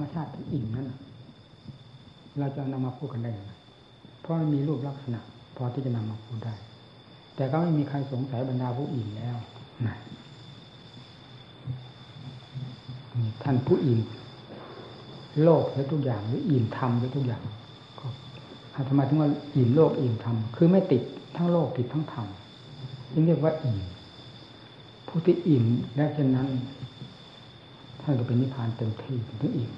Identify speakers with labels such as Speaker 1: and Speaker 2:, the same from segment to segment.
Speaker 1: รมชาติที่อิ่มนั่นเราจะนำมาพูดกันได้ยังไงเพราะมันมีรูปลักษณะ พอที่จะนำมาพูดได้ แต่ก็ไม่มีใครสงสัยบรรดาผู้อิ่มแล้วนะท่านผู้อิ่มโลกและทุกอย่างหรืออิ่มธรรมและทุกอย่างก็ทำไมถึงว่าอิ่มโลกอิ่มธรรมคือไม่ติดทั้งโลกติดทั้งธรรมนี่เรียกว่าอิ่มผู้ที่อิ่มและเช่นนั้นท่านก็เป็นนิพพานเต็มที่ถึงอิ่ม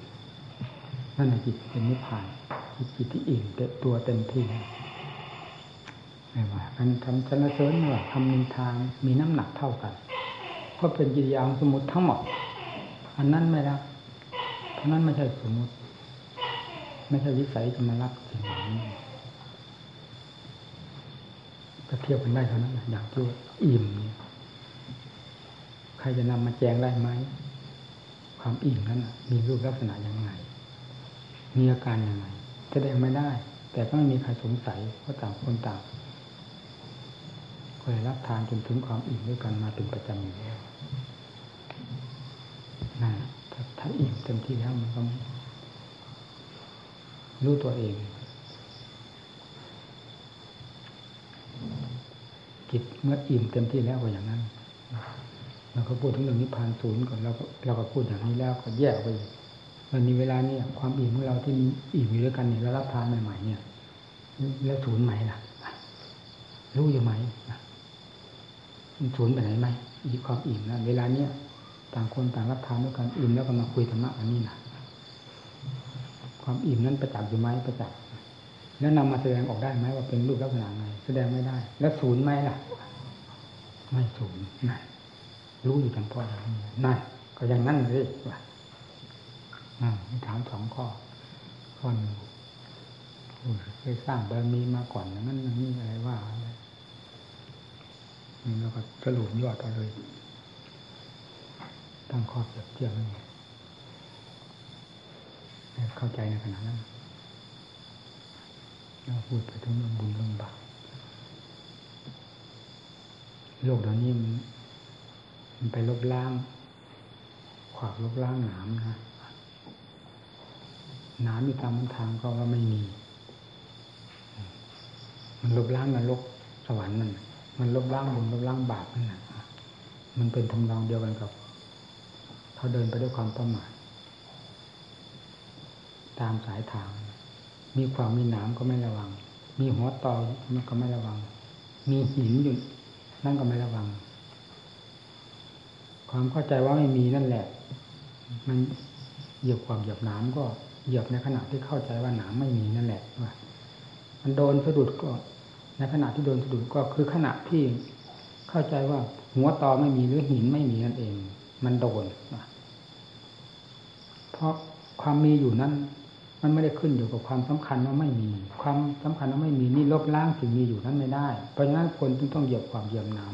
Speaker 1: นั่นแหละจิตเป็นนิพพานจิตที่อิ่มเต็มตัวเต็มที่ไม่ว่าการทำชนะเสริญว่าทำนินทางมีน้ำหนักเท่ากันเพราะเป็นกิริยาของสมุติทั้งหมด อันนั้นไม่รับเพราะนั้นไม่ใช่สมมติ ไม่ใช่วิสัยจะมารับสิ่งนี้ก็เทียบกันได้เท่านั้นอย่างที่อิ่มเนี่ยใครจะนำมาแจงได้ไหมความอิ่มนั้นมีรูปลักษณะยังไง มีอาการยังไงแสดงไม่ได้ แต่ก็ไม่มีใครสงสัยเพราะต่างคนต่างเคยรับทานจนถึงความอิ่มด้วยกันมาเป็นประจำอยู่แล้วนั่นถ้าถ้าอิ่มเต็มที่แล้วมันก็รู้ตัวเอง จิตเมื่ออิ่มเต็มที่แล้วก็อย่างนั้นเราก็พูดถึงเรื่องนิพพานศูนย์ก่อนเราก็เราก็พูดอย่างนี้แล้วก็แยกไป มันมีเวลาเนี่ยความอิ่มของเราที่อิ่มอยู่ด้วยกันเนี่ยเรารับทานใหม่ๆเนี่ย แล้วศูนย์ไหมล่ะรู้อยู่ไหมมันศูนย์ไปไหนไหมอีความอิ่มนะเวลาเนี้ยต่างคนต่างรับทานด้วยกันอิ่มแล้วก็มาคุยธรรมะอันนี้นะความอิ่มนั้นประจักษ์อยู่ไหมประจักษ์แล้วนำมาแสดงออกได้ไหมว่าเป็นรูปลักษณะไงแสดงไม่ได้ แล้วศูนย์ไหมล่ะ ไม่ศูนย์นั่นรู้อยู่ทั้งพ่ออย่างนี้นั่นก็อย่างนั้นเลยว่า ถามสองข้อ ข้อหนึ่งเคยสร้างบารมีมาก่อนอย่นั้นอย่างนี้อะไรว่าอะไรนี่เราก็สรุปยอดเอาเลย ตั้งข้อเปรียบเทียบนั่เข้าใจในขณะนั้นเราพูดไปถึงเรื่องบุญเรื่องบาปโลกเดี๋ยวนี้มันไปลบล้าง ขวากลบล้างหนามนะ นามมีตามทางก็ว่าไม่มี มันลบล้างนรกสวรรค์มันมันลบล้างบุญลบล้างบาปนั่นแหละมันเป็นทำนองเดียวกันกับเขาเดินไปด้วยความประมาทตามสายทาง มีความมีหนามก็ไม่ระวัง มีหัวตอมันก็ไม่ระวัง มีหินอยู่นั่นก็ไม่ระวัง ความเข้าใจว่าไม่มีนั่นแหละ มันเหยียบความเหยียบน้ำก็ เหยียบในขณะที่เข้าใจว่าหนามไม่มีนั่นแหละว่ามันโดนสะดุดก็ ในขณะที่โดนสะดุดก็คือขณะที่เข้าใจว่าหัวตอไม่มีหรือหินไม่มีนั่นเอง มันโดนเพราะความมีอยู่นั้น มันไม่ได้ขึ้นอยู่กับความสำคัญว่าไม่มี ความสำคัญว่าไม่มีนี่ลบล้างสิ่งมีอยู่นั้นไม่ได้ เพราะฉะนั้นคนจึงต้องเหยียบความเหยียบน้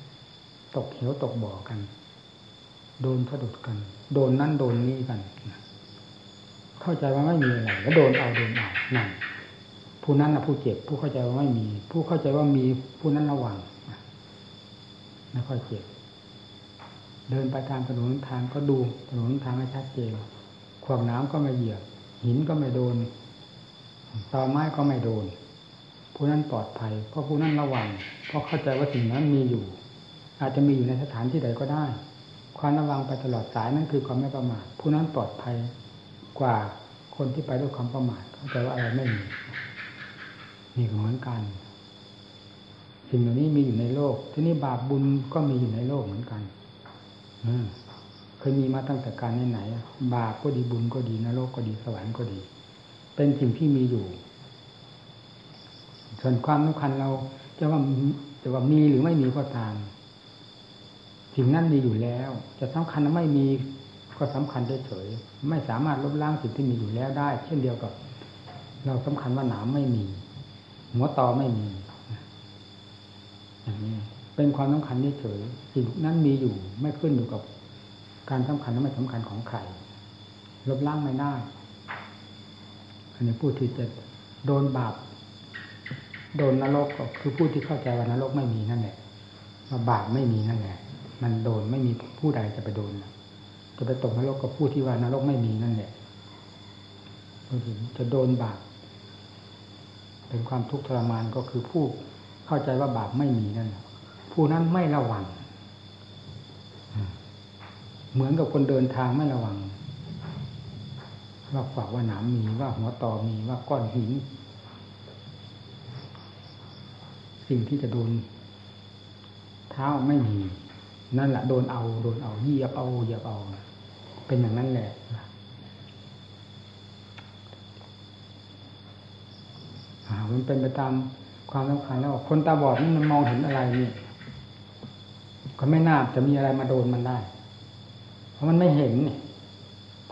Speaker 1: ำตกเหวตกบ่อกัน โดนสะดุดกัน โดนนั่นโดนนี่กัน เข้าใจว่าไม่มีอะไรแล้วโดนเอาโดนเอานั่นผู้นั้นนะผู้เจ็บ ผู้เข้าใจว่าไม่มี ผู้เข้าใจว่ามีผู้นั้นระวังไม่ค่อยเจ็บ เดินไปตามถนนทางก็ดูถนนทางให้ชัดเจนขวากน้ำก็ไม่เหยียบหินก็ไม่โดนตอไม้ก็ไม่โดน ผู้นั้นปลอดภัย เพราะผู้นั้นระวัง เพราะเข้าใจว่าสิ่งนั้นมีอยู่ อาจจะมีอยู่ในสถานที่ใดก็ได้ ความระวังไปตลอดสายนั่นคือความไม่ประมาทผู้นั้นปลอดภัย กว่าคนที่ไปด้วยความประมาทเข้าใจว่าอะไรไม่มีนี่เหมือนกัน สิ่งเหล่านี้มีอยู่ในโลก ที่นี่บาปบุญก็มีอยู่ในโลกเหมือนกันอืเคยมีมาตั้งแต่การไหนๆบาปก็ดีบุญก็ดีนรกก็ดีสวรรค์ก็ดี เป็นสิ่งที่มีอยู่ ส่วนความสำคัญเราจะว่าจะว่ามีหรือไม่มีก็ตามสิ่งนั้นมีอยู่แล้ว จะสำคัญไม่มี ก็สำคัญเฉยๆไม่สามารถลบล้างสิ่งที่มีอยู่แล้วได้ เช่นเดียวกับ เราสำคัญว่าหนามไม่มี หัวตอไม่มีอย่างนี้เป็นความสำคัญเฉยสิ่งนั้นมีอยู่ไม่ขึ้นอยู่กับ การสำคัญและไม่สำคัญของใครลบล้างไม่ได้อันนี้ผู้ที่จะโดนบาปโดนนรกก็คือผู้ที่เข้าใจว่านรกไม่มีนั่นแหละว่าบาปไม่มีนั่นแหละมันโดนไม่มีผู้ใดจะไปโดน จะไปตกนรกกับผู้ที่ว่านรกไม่มีนั่นแหละจะโดนบาปเป็นความทุกข์ทรมานก็คือผู้เข้าใจว่าบาปไม่มีนั่นผู้นั้นไม่ระวัง เหมือนกับคนเดินทางไม่ระวัง ว่าฝากว่าหนามมีว่าหัวตอมีว่าก้อนหิน สิ่งที่จะโดน เท้าไม่มี นั่นแหละโดนเอา โดนเอาเหยียบเอาเหยียบเอา เป็นอย่างนั้นแหละมันเป็นไปตามความสำคัญแล้วคนตาบอดนี่มันมองเห็นอะไรนี่ก็ไม่น่าจะมีอะไรมาโดนมันได้ เพราะมันไม่เห็นนี่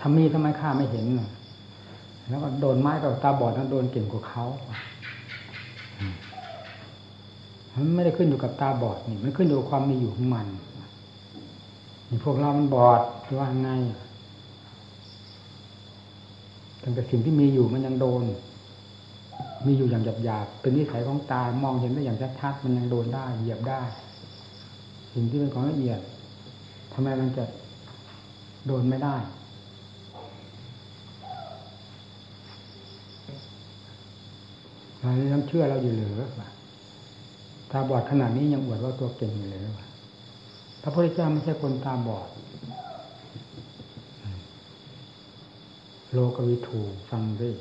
Speaker 1: ทำมีทำไมข้าไม่เห็นแล้วก็โดนไม้กับตาบอดนั้นโดนเก่งกว่าเขามันไม่ได้ขึ้นอยู่กับตาบอดนี่ มันขึ้นอยู่กับความมีอยู่ของมัน พวกเรามันบอดว่าไงแต่สิ่งที่มีอยู่มันยังโดน มีอยู่อย่างหยาบๆเป็นนิสัยของตามองเห็นได้อย่างชัดๆมันยังโดนได้ เหยียบได้ สิ่งที่เป็นของละเอียดทำไมมันจะโดนไม่ได้เรายังเชื่อเราอยู่หรือตาบอดขนาดนี้ยังอวดว่าตัวเก่งอยู่เลยหรือ พระพุทธเจ้าไม่ใช่คนตาบอด โลกวิถูฟังด้วย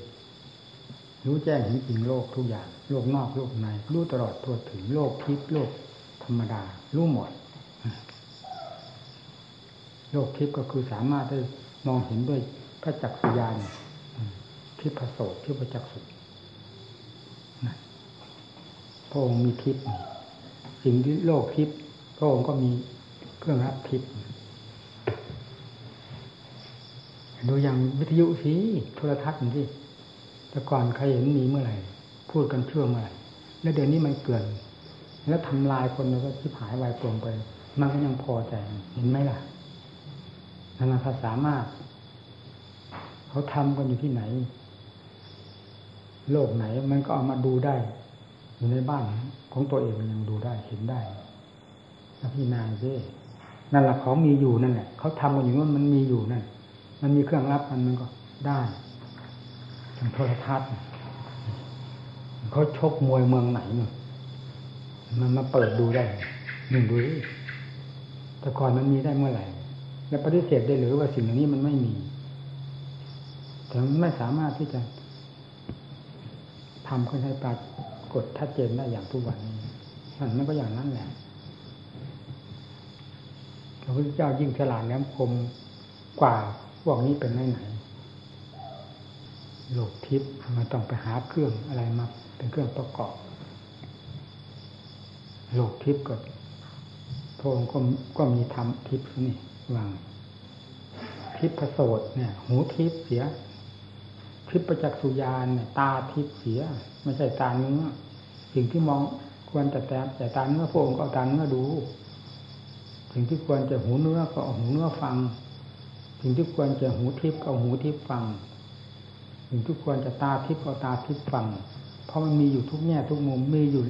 Speaker 1: รู้แจ้งเห็นจริงโลกทุกอย่าง โลกนอกโลกใน รู้ตลอดทั่วถึงโลกทิพย์โลกธรรมดา รู้หมด โลกทิพย์ก็คือสามารถได้มองเห็นด้วยพระจักรยานทิพย์โสตทิพย์จักสุพระองค์มีทิพย์สิ่งที่โลกทิพย์พระองค์ก็มี เครื่องรับทิพย์ดูอย่างวิทยุสิโทรทัศน์สิแต่ก่อนใครเห็นมีเมื่อไหร่ พูดกันเชื่อเมื่อไหร่ แล้วเดี๋ยวนี้มันเกิน แล้วทำลายคนแล้วก็ชิบหายวายปลงไป มันก็ยังพอใจ เห็นไหมล่ะนานาภาษามาก เขาทำกันอยู่ที่ไหน โลกไหน มันก็เอามาดูได้ อยู่ในบ้านของตัวเองมันยังดูได้เห็นได้แล้วพี่นายเจ้ นั่นแหละเขามีอยู่นั่นแหละเขาทำกันอยู่นั่นมันมีอยู่นั่น มันมีเครื่องรับมันมันก็ได้โทรทัศน์เขาชกมวยเมืองไหนเนี่ยมันมาเปิดดูได้หนึ่งดูแต่ก่อนมันมีได้เมื่อไหร่ แล้วปฏิเสธได้หรือว่าสิ่งเหล่านี้มันไม่มีแต่มันไม่สามารถที่จะทำขึ้นให้ปรากฏชัดเจนได้อย่างทุกวันนี้นั่นก็อย่างนั้นแหละ พระพุทธเจ้ายิ่งฉลาดแหลมคมกว่าพวกนี้เป็นไหนไหนโลกทิพย์มันต้องไปหาเครื่องอะไรมาเป็นเครื่องประกอบ โลกทิพย์ก็พระองค์ก็ก็มีธรรมทิพย์นี่ว่างทิพย์ประโสดเนี่ย หูทิพย์เสียทิพย์ประจักษ์สุญานเนี่ยตาทิพย์เสีย ไม่ใช่ตาเนื้อสิ่งที่มองควรจะแต่แต่ตาเนื้อพระองค์ก็ตาเนื้อดู สิ่งที่ควรจะหูเนื้อก็หูเนื้อฟัง สิ่งที่ควรจะหูทิพย์ก็หูทิพย์ฟัง สิ่งทุกควรจะตาทิพย์ก็ตาทิพย์ฟัง เพราะมันมีอยู่ทุกแง่ทุกมุมมีอยู่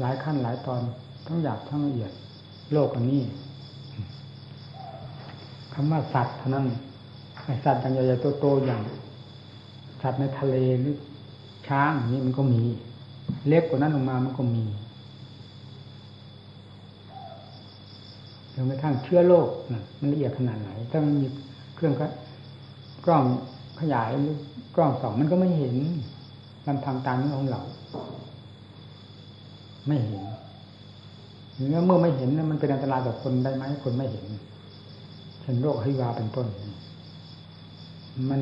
Speaker 1: หลายขั้นหลายตอนทั้งหยาบทั้งละเอียด โลกอันนี้คำว่าสัตว์เท่านั้นไอสัตว์อย่างใหญ่ๆโตๆอย่าง สัตว์ในทะเลหรือช้างอย่างนี้มันก็มี เล็กกว่านั้นลงมามันก็มี จนกระทั่งเชื้อโรคมันละเอียดขนาดไหน ถ้ามันมีเครื่องกล้องขยายหรือกล้องสองมันก็ไม่เห็นมันทำตามนื้ของเรา ไม่เห็นเนื้อเมื่อไม่เห็นมันเป็นอันตรายต่อคนได้ไหมคนไม่เห็นเช่นโรคฮิวาเป็นต้น มัน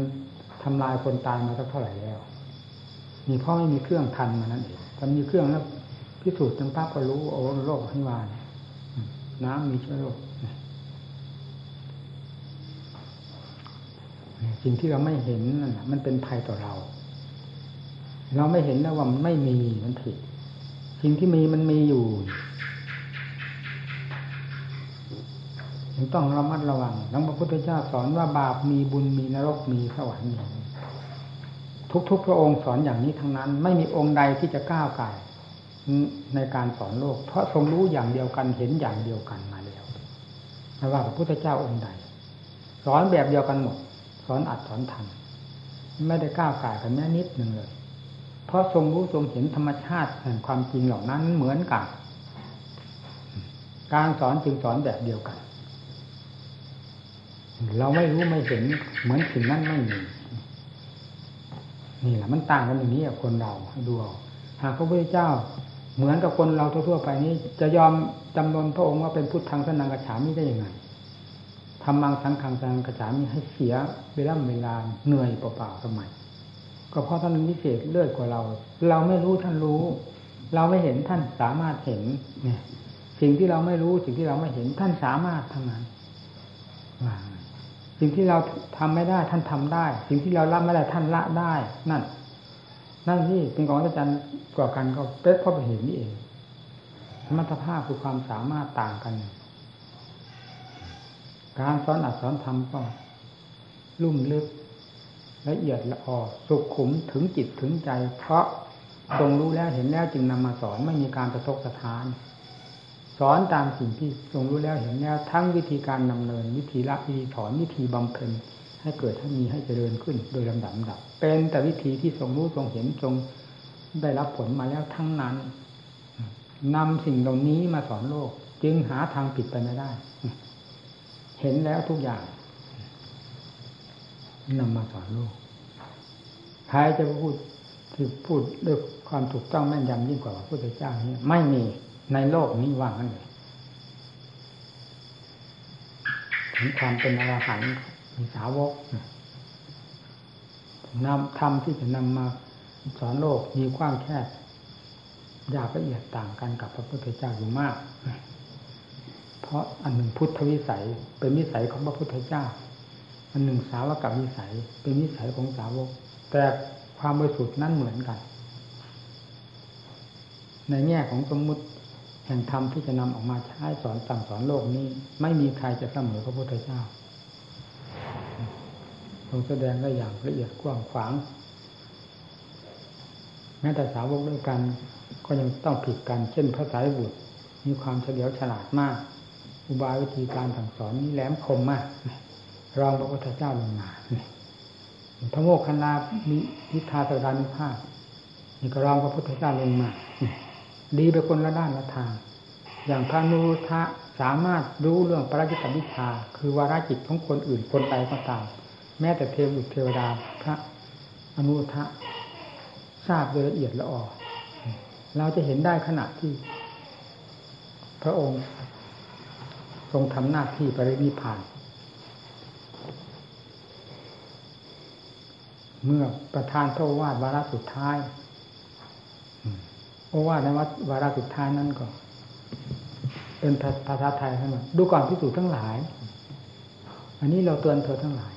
Speaker 1: ทำลายคนตายมาสักเท่าไหร่แล้วมีเพราะไม่มีเครื่องทันมานั่นเองถ้ามีเครื่องแล้วพิสูจน์จนปั๊บก็รู้โอ้โรคฮิวาน้ น้ำมีเชื้อโรคสิ่งที่เราไม่เห็นนั่นมันเป็นภัยต่อเรา เราไม่เห็นแล้วว่ามันไม่มีมันผิด สิ่งที่มีมันมีอยู่ยังต้องระมัดระวังหลวงพระพุทธเจ้าสอนว่าบาปมีบุญมีนรกมีสวรรค์ทุกๆพระองค์สอนอย่างนี้ทั้งนั้น ไม่มีองค์ใดที่จะก้าวไก่ ในการสอนโลก เพราะทรงรู้อย่างเดียวกันเห็นอย่างเดียวกันมาแล้วไม่ว่าพระพุทธเจ้าองค์ใดสอนแบบเดียวกันหมด สอนอัดสอนทำไม่ได้ก้าวไก่กันแม้นิดหนึ่งเลย เพราะทรงรู้ทรงเห็นธรรมชาติแห่งความจริงเหล่านั้นเหมือนกัน การสอนจึงสอนแบบเดียวกัน เราไม่รู้ไม่เห็นเหมือนสิ่งนั้นไม่มีนี่แหละมันต่างกันอย่างนี้คนเราดูเอาหากพระพุทธเจ้า เหมือนกับคนเราทั่วๆไปนี้ จะยอมจำนนพระองค์ว่าเป็นพุทธังสนังกระฉามิได้ยังไงทำมังสังขังสังกระฉามิให้เสียเวลาเวลาเหนื่อยเปล่าๆทำไมก็เพราะท่านวิเศษเลื่อยกว่าเรา เราไม่รู้ท่านรู้ เราไม่เห็นท่านสามารถเห็นเนี่ย สิ่งที่เราไม่รู้สิ่งที่เราไม่เห็นท่านสามารถทั้งนั้นสิ่งที่เราทำไม่ได้ท่านทำได้ สิ่งที่เราละไม่ได้ท่านละได้ นั่น นั่นที่เป็นของอาจารย์กว่ากันก็เป็นเพราะเห็นนี่เองสมรรถภาพคือความสามารถต่างกัน การสอนอัดสอนทำก็ลุ่มลึกละเอียดละออสุขขุมถึงจิตถึงใจ เพราะทรงรู้แล้วเห็นแล้วจึงนำมาสอนไม่มีการกระทบกระทาน สอนตามสิ่งที่ทรงรู้แล้วเห็นแล้วทั้งวิธีการนำเนิน วิธีละวิธีถอนวิธีบำเพ็ญ ให้เกิดให้มีให้เจริญขึ้น โดยลำดับดับ เป็นแต่วิธีที่ทรงรู้ทรงเห็นทรงได้รับผลมาแล้วทั้งนั้นนำสิ่งเหล่านี้มาสอนโลก จึงหาทางผิดไปไม่ได้ เห็นแล้วทุกอย่างนำมาสอนโลกใครจะพูดที่พูดด้วยความถูกต้องแม่นยำยิ่งกว่าพระพุทธเจ้านี่ไม่มีในโลกนี้ว่างนั้นเลยถึงความเป็นอรหันต์ สาวกนำธรรมที่จะนำมาสอนโลกมีกว้างแคบยากละเอียดต่างกันกับพระพุทธเจ้าอยู่มาก เพราะอันหนึ่งพุทธวิสัย เป็นวิสัยของพระพุทธเจ้า อันหนึ่งสาวกับวิสัย เป็นวิสัยของสาวก แต่ความบริสุทธิ์นั้นเหมือนกัน ในแง่ของสมมุติแห่งธรรมที่จะนำออกมาใช้สอนสั่งสอนโลกนี้ ไม่มีใครจะเสมอพระพุทธเจ้า ทรงแสดงได้อย่างละเอียดกว้างขวาง แม้แต่สาวกด้วยกัน ก็ยังต้องผิดกันเช่นพระสายบุตร มีความเฉลียวฉลาดมาก อุบายวิธีการสั่งสอนนี้แหลมคมมากรองพระพุทธเจ้าลงมาพระโมกขลามีนิทาสรานุภาพนี่ก็รองพระพุทธเจ้าลงมา ดีไปคนละด้านละทาง อย่างพระนุรุทะสามารถรู้เรื่องปรจิตวิชา คือวาระจิตของคนอื่นคนใดก็ตาม แม้แต่เทวุตเทวดาพระอนุทะทราบโดยละเอียดละออเราจะเห็นได้ขณะที่ พระองค์ ทรงทำหน้าที่ปรินิพาน เมื่อประธานพระวาดวาระสุดท้ายโอวาทในวัดวาระสุดท้ายนั่นก็ เป็นภาษาไทยใช่ไหมดูก่อนพิสูจน์ทั้งหลาย อันนี้เราเตือนเธอทั้งหลาย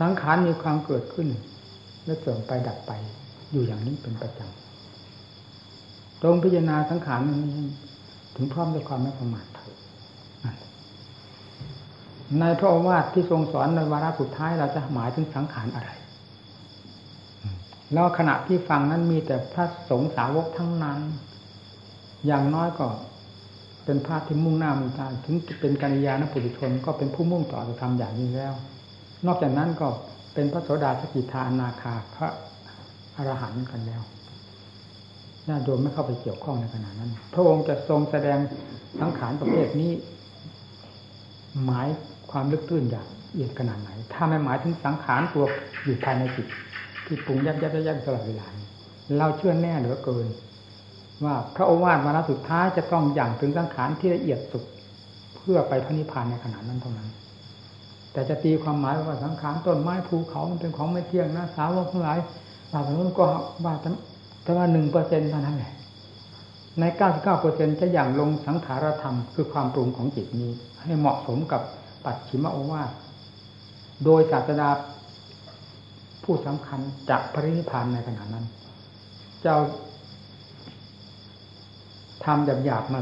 Speaker 1: สังขารมีความเกิดขึ้น และเสื่อมไปดับไป อยู่อย่างนี้เป็นประจำตรงพิจารณาสังขารนี้ถึงพร้อมด้วยความไม่ประมาทเถิดในพระอวาทที่ทรงสอนในวาระสุดท้ายเราจะหมายถึงสังขารอะไรแล้วขณะที่ฟังนั้นมีแต่พระสงฆ์สาวกทั้งนั้น อย่างน้อยก็เป็นพระที่มุ่งหน้ามุ่งตาถึงเป็นกัญญาณปุถุชน ก็เป็นผู้มุ่งต่อจะทำอย่างนี้แล้ว นอกจากนั้นก็เป็นพระโสดาสกิทานาคาพระอรหันต์กันแล้วญาโยมไม่เข้าไปเกี่ยวข้องในขณะนั้น พระองค์จะทรงแสดงสังขารประเภทนี้ หมายความลึกตื้นอย่างเอียดขนาดไหน ถ้าไม่หมายถึงสังขารตัวอยู่ภายในจิตที่ปรุงยับยับยับตลอดเวลาเราเชื่อแน่เหลือเกิน ว่าพระโอวาทวาระสุดท้ายจะต้องอย่างถึงสังขารที่ละเอียดสุด เพื่อไปพระนิพพานในขณะนั้นเท่านั้น แต่จะตีความหมายว่าสังขารต้นไม้ภูเขามันเป็นของไม่เที่ยงนะสาวกทั้งหลายบาปนั้นก็ว่าแต่ว่าหนึ่งเปอร์เซ็นต์เท่านั้นแหละในเก้าสิบเก้าเปอร์เซ็นจะอย่างลงสังขารธรรมคือความปรุงของจิตนี้ ให้เหมาะสมกับปัจฉิมโอวาทโดยศาสดาผู้สำคัญจากพระนิพพานในขณะนั้น เจ้าทำหยาบๆมา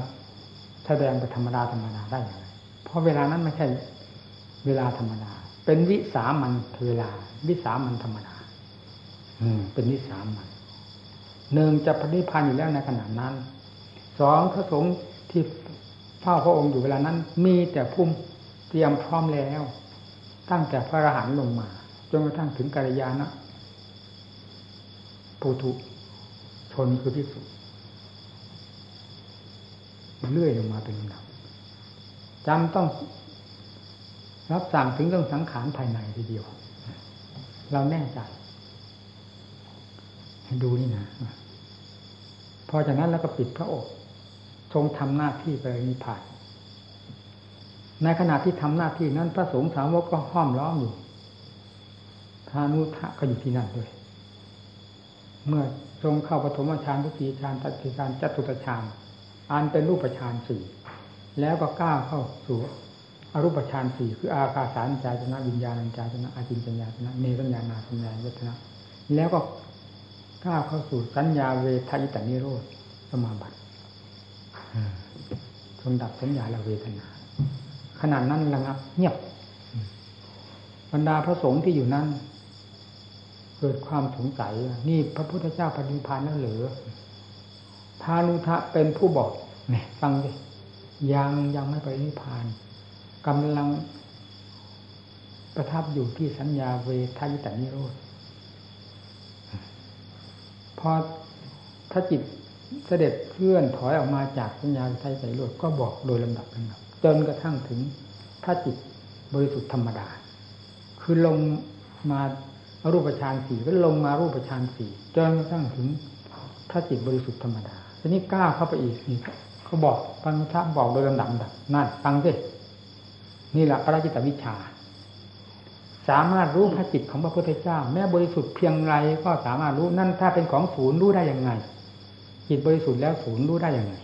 Speaker 1: แสดงไปธรรมดาธรรมดาได้อย่างไรเพราะเวลานั้นไม่ใช่ เวลาธรรมดา เป็นวิสามันเวลา วิสามันธรรมดา อืม เป็นวิสามันหนึ่งจะพระนิพพานอยู่แล้วในขณะนั้นสองพระสงฆ์ที่เฝ้าพระองค์อยู่เวลานั้น มีแต่พุ่มเตรียมพร้อมแล้ว ตั้งแต่พระอรหันต์ลงมาจนกระทั่งถึงกัลยาณปุถุชนคือพิสุเลื่อยลงมาเป็นลำดับจำต้อง รับสั่งถึงเรื่องสังขารภายในทีเดียว เราแน่ใจดูนี่นะพอจากนั้นแล้วก็ปิดพระอกทรงทำหน้าที่ไปนิพพานในขณะที่ทำหน้าที่นั้น พระสงฆ์สาวกก็ห้อมล้อมอยู่พานุทะก็อยู่ที่นั่นด้วย เมื่อทรงเข้าปฐมฌานทุติยฌานตัติฌานจตุตฌานอันเป็นรูปฌานสี่แล้วก็ก้าวเข้าสู่ อรูปฌานสี่คืออากาสารจายชนะวิญญาณจายชนะอาจินจัญญาชนะเนสัญญานาสัญญาเวทนะแล้วก็ก้าวเข้าสู่สัญญาเวทายตานิโรธสมาบัติทรงดับสัญญาและเวทนา ขนาดนั้นระงับ เงียบรรดาพระสงฆ์ที่อยู่นั้น เกิดความสงสัยนี่พระพุทธเจ้าปฏิพานแล้วหรือพานุทะเป็นผู้บอกเนี่ยฟังดิยังยังไม่ไปนิพพาน กำลังประทับอยู่ที่สัญญาเวทายตานิโรธพอถ้าจิตเสด็จเคลื่อนถอยออกมาจากสัญญาไทยใจรวดก็บอกโดยลำดับลำดับจนกระทั่งถึงถ้าจิตบริสุทธิ์ธรรมดา คือลงมารูปฌานสี่ก็ลงมารูปฌานสี่จนกระทั่งถึงถ้าจิตบริสุทธิ์ธรรมดาทีนี้ก้าวเข้าไปอีกนี่เขาบอกปัญญาบอกโดยลำดับดับนั่นฟังสิ นี่แหละพระจิตวิชา สามารถรู้พระจิตของพระพุทธเจ้า แม้บริสุทธิ์เพียงไรก็สามารถรู้นั่นถ้าเป็นของศูนย์รู้ได้ยังไง จิตบริสุทธิ์แล้วศูนย์รู้ได้ยังไง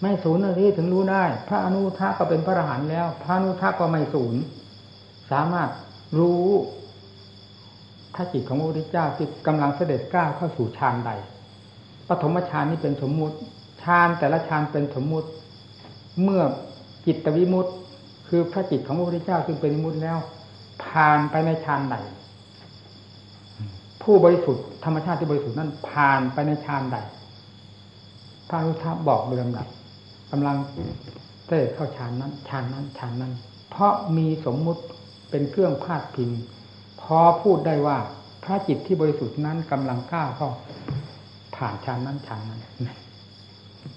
Speaker 1: ไม่ศูนย์ที่ถึงรู้ได้ พระอนุทาก็เป็นพระอรหันต์แล้ว พระอนุทาก็ไม่ศูนย์สามารถรู้ถ้าจิตของพระพุทธเจ้าที่กำลังเสด็จก้าวเข้าสู่ฌานใดปฐมฌานนี้เป็นสมมุติฌานแต่ละฌานเป็นสมมุติ เมื่อ จิตวิมุตติคือพระจิตของพระพุทธเจ้าซึ่งเป็นวิมุตติแล้ว ผ่านไปในฌานใดผู้บริสุทธิ์ธรรมชาติที่บริสุทธิ์นั้นผ่านไปในฌานใดพระรุทธะบอกโดยลำดับกำลังเตะเข้าฌานนั้นฌานนั้นฌานนั้น เพราะมีสมมุติเป็นเครื่องพาดพิงพอพูดได้ว่า พระจิตที่บริสุทธิ์นั้นกำลังก้าวเข้าผ่านฌานนั้นฌานนั้น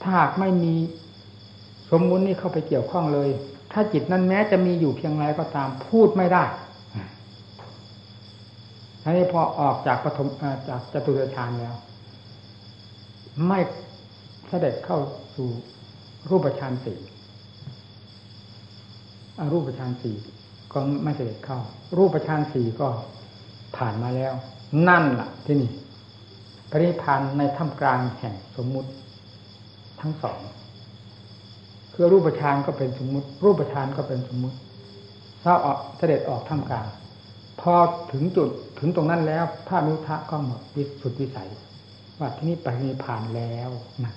Speaker 1: ถ้าหากไม่มี สมมุตินี้เข้าไปเกี่ยวข้องเลย ถ้าจิตนั้นแม้จะมีอยู่เพียงไรก็ตามพูดไม่ได้อันนี้พอออกจากปฐมจากจตุรฌานแล้ว ไม่เสด็จเข้าสู่รูปฌานสี่อรูปฌานสี่ก็ไม่เสด็จเข้า รูปฌานสี่ก็ผ่านมาแล้ว นั่นล่ะ ที่นี่ปริพันธ์ในท่ามกลางแห่งสมมุติทั้งสอง คือรูปฌานก็เป็นสมมุติ รูปฌานก็เป็นสมมุติถ้าออกเสด็จออกท่ามกลางพอถึงจุดถึงตรงนั้นแล้วพระนุทะก็หมดวิสุดวิสัย ว่าที่นี่ไปนิพานแล้วนะ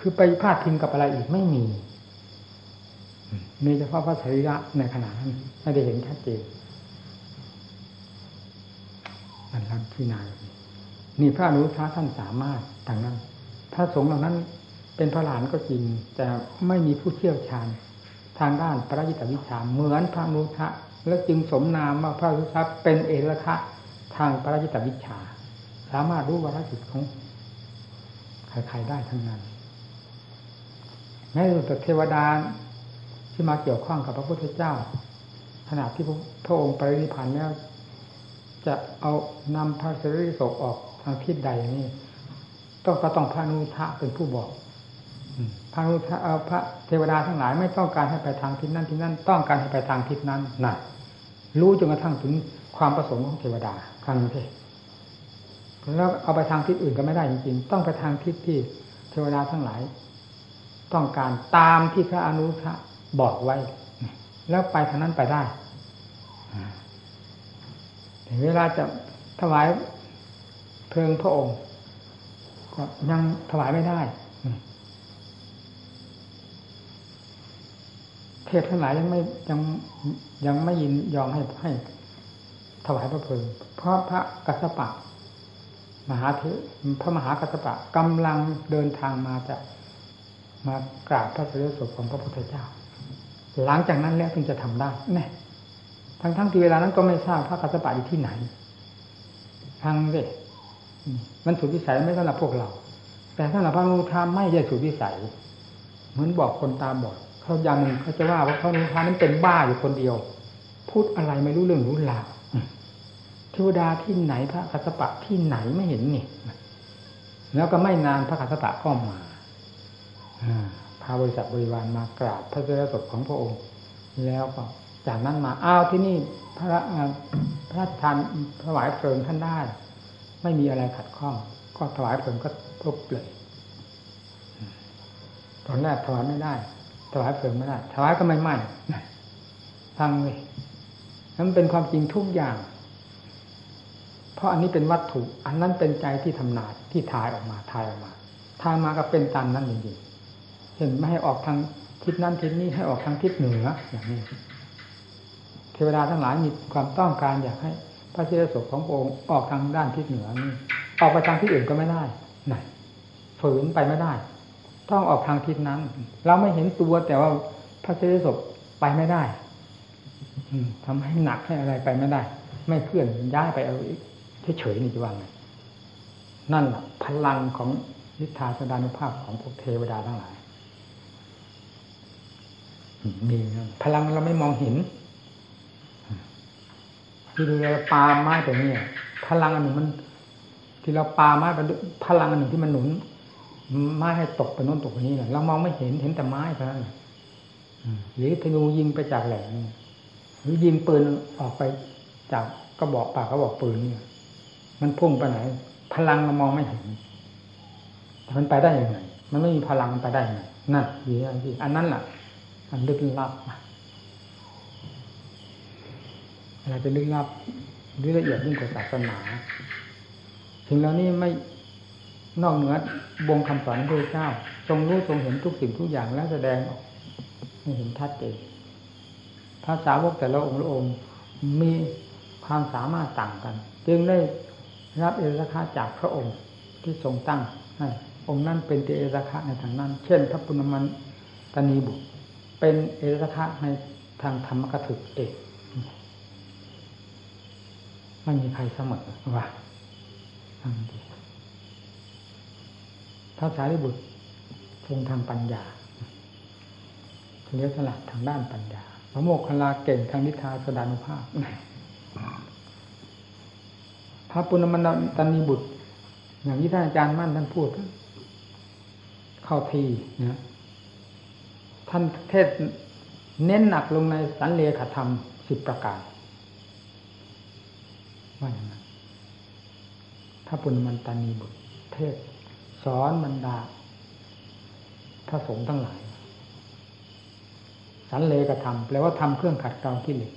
Speaker 1: คือไปพาดพิงกับอะไรอีกไม่มีมีเฉพาะพระสรีระในขณะนั้นไม่ได้เห็นชัดเจนอันรับที่นานี่พระนุทะท่านสามารถทางนั้นพระสงฆ์เหล่านั้น เป็นพระหลานก็จริง แต่ไม่มีผู้เชี่ยวชาญ ทางด้านพระยิตวิชาเหมือนพระนุทะและจึงสมนามว่าพระรุทรัพย์เป็นเอรคะทางประจิตวิชา สามารถรู้วาระจิตของใครๆได้ทั้งนั้นแม้แต่เทวดาที่มาเกี่ยวข้องกับพระพุทธเจ้า ขณะที่พระองค์ปรินิพพานแล้ว จะเอานำพระสรีระศพออกทางทิศใดนี่ต้องก็ต้องพระนุทะเป็นผู้บอก พระนุทะพระเทวดาทั้งหลายไม่ต้องการให้ไปทางทิศนั้นทิศนั้น ต้องการให้ไปทางทิศนั้นน่ะ รู้จนกระทั่งถึงความประสงค์ของเทวดาครั้งนี้แล้วเอาไปทางทิศอื่นก็ไม่ได้จริงๆ ต้องไปทางทิศที่เทวดาทั้งหลาย ต้องการตามที่พระอนุทะบอกไว้ แล้วไปทางนั้นไปได้เวลาจะถวายเพลิงพระองค์ ก็ยังถวายไม่ได้ เทพทั้งหลายยังไม่ยังยังไม่ยินยอมให้ให้ถวายพระเพลิงเพราะพระกัสสปะ มหาเทพระมหากัสสปะกำลังเดินทางมาจะมากราบพระเสด็จศพของพระพุทธเจ้า หลังจากนั้นแล้วถึงจะทำได้แน่ทั้งทั้งที่เวลานั้นก็ไม่ทราบพระกัสสปะอยู่ที่ไหนฟังสิมันสุดวิสัยไม่สำหรับพวกเรา แต่สำหรับพระนุทาไม่ใช่สุดวิสัย เหมือนบอกคนตาบอด เขาอย่างหนึ่งเขาจะว่าว่าพระนุทานั้นเป็นบ้าอยู่คนเดียว พูดอะไรไม่รู้เรื่องรู้ราวเทวดาที่ไหนพระกัสปะที่ไหนไม่เห็นนี่แล้วก็ไม่นานพระกัสปะก็มาพาบริษัทบริวารมากราบพระเจ้าสดของพระองค์ แล้วก็จากนั้นมาอ้าวที่นี่พระพระทานถวายเพลิงท่านได้ ไม่มีอะไรขัดข้อง ก็ถวายเพลิงก็พบเลยตอนแรกถวายไม่ได้ ถวายเพลิงไม่ได้ถวายก็ไม่ไหม้ฟังเลยนั้นเป็นความจริงทุกอย่าง เพราะอันนี้เป็นวัตถุ อันนั้นเป็นใจที่ทำนาที่ทายออกมาทายออกมาทายมาก็เป็นตามนั้นจริงๆเห็นไม่ให้ออกทางทิศนั้นทิศนี้ให้ออกทางทิศเหนืออย่างนี้เทวดาทั้งหลายมีความต้องการอยากให้ พระเจ้าศพขององค์ออกทางด้านทิศเหนือนี่ออกไปทางที่อื่นก็ไม่ได้ไหนฝืนไปไม่ได้ ต้องออกทางทิศนั้น เราไม่เห็นตัวแต่ว่าพระเจ้าศพไปไม่ได้อืทำให้หนักให้อะไรไปไม่ได้ ไม่เคลื่อนย้ายไปเอาเฉยๆนี่จะว่าไงนั่นแหละพลังของนิทาสดานุภาพของพวกเทวดาทั้งหลายมีพลังเราไม่มองเห็นที่ดูเราปาไม้แต่นี่พลังอันหนึ่งมัน ที่เราปาไม้ไปพลังอันหนึ่งที่มันหนุน ไม้ให้ตกไปโน้นตกไปนี้เรามองไม่เห็นเห็นแต่ไม้เท่านั้นหรือธนูยิงไปจากแหลมหรือยิงปืนออกไปจากกระบอกปากกระบอกปืนเนี่ยมันพุ่งไปไหน พลังเรามองไม่เห็นแต่มันไปได้ยังไงมันไม่มีพลังมันไปได้ยังไงนั่นดีอันที่อันนั้นแหละอันลึกลับอะไรจะลึกลับหรือละเอียดยิ่งกว่าศาสนาถึงแล้วนี่ไม่ นอกเหนือบงคำสอนพระเจ้า ทรงรู้ทรงเห็นทุกสิ่งทุกอย่างแล้วแสดงออกให้เห็นชัดเจนภาษาวกแต่ละองค์ละองค์มีความสามารถต่างกัน จึงได้รับเอสคาจากพระองค์ที่ทรงตั้งให้องค์นั้นเป็นเตเอสคาในทางนั้น เช่น พระปุณมันตนีบุตรเป็นเอสคาในทางธรรมกถึกเอกไม่มีใครเสมอว่าทางดี พระสารีบุตรทรงทางปัญญาเลียสละทางด้านปัญญา พระโมกขลาเก่งทางนิทาสดานุภาพ พระปุณณมันตันีบุตร อย่างที่ท่านอาจารย์มั่นท่านพูด เข้าทีนะท่านเทศเน้นหนักลงในสันเลขธรรมสิบประการว่าอย่างนั้นพระปุณณมันตานีบุตร เทศ สอนบรรดา พระสงฆ์ทั้งหลาย สันเลกธรรมแปลว่าทำเครื่องขัดเกลากิเลส